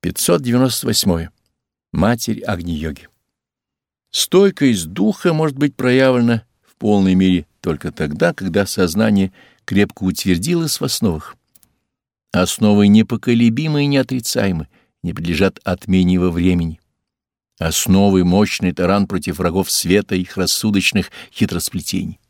598. Матерь Агни-йоги. Стойкость духа может быть проявлена в полной мере только тогда, когда сознание крепко утвердилось в основах. Основы непоколебимы и неотрицаемы, не подлежат отмене во времени. Основы — мощный таран против врагов света и их рассудочных хитросплетений.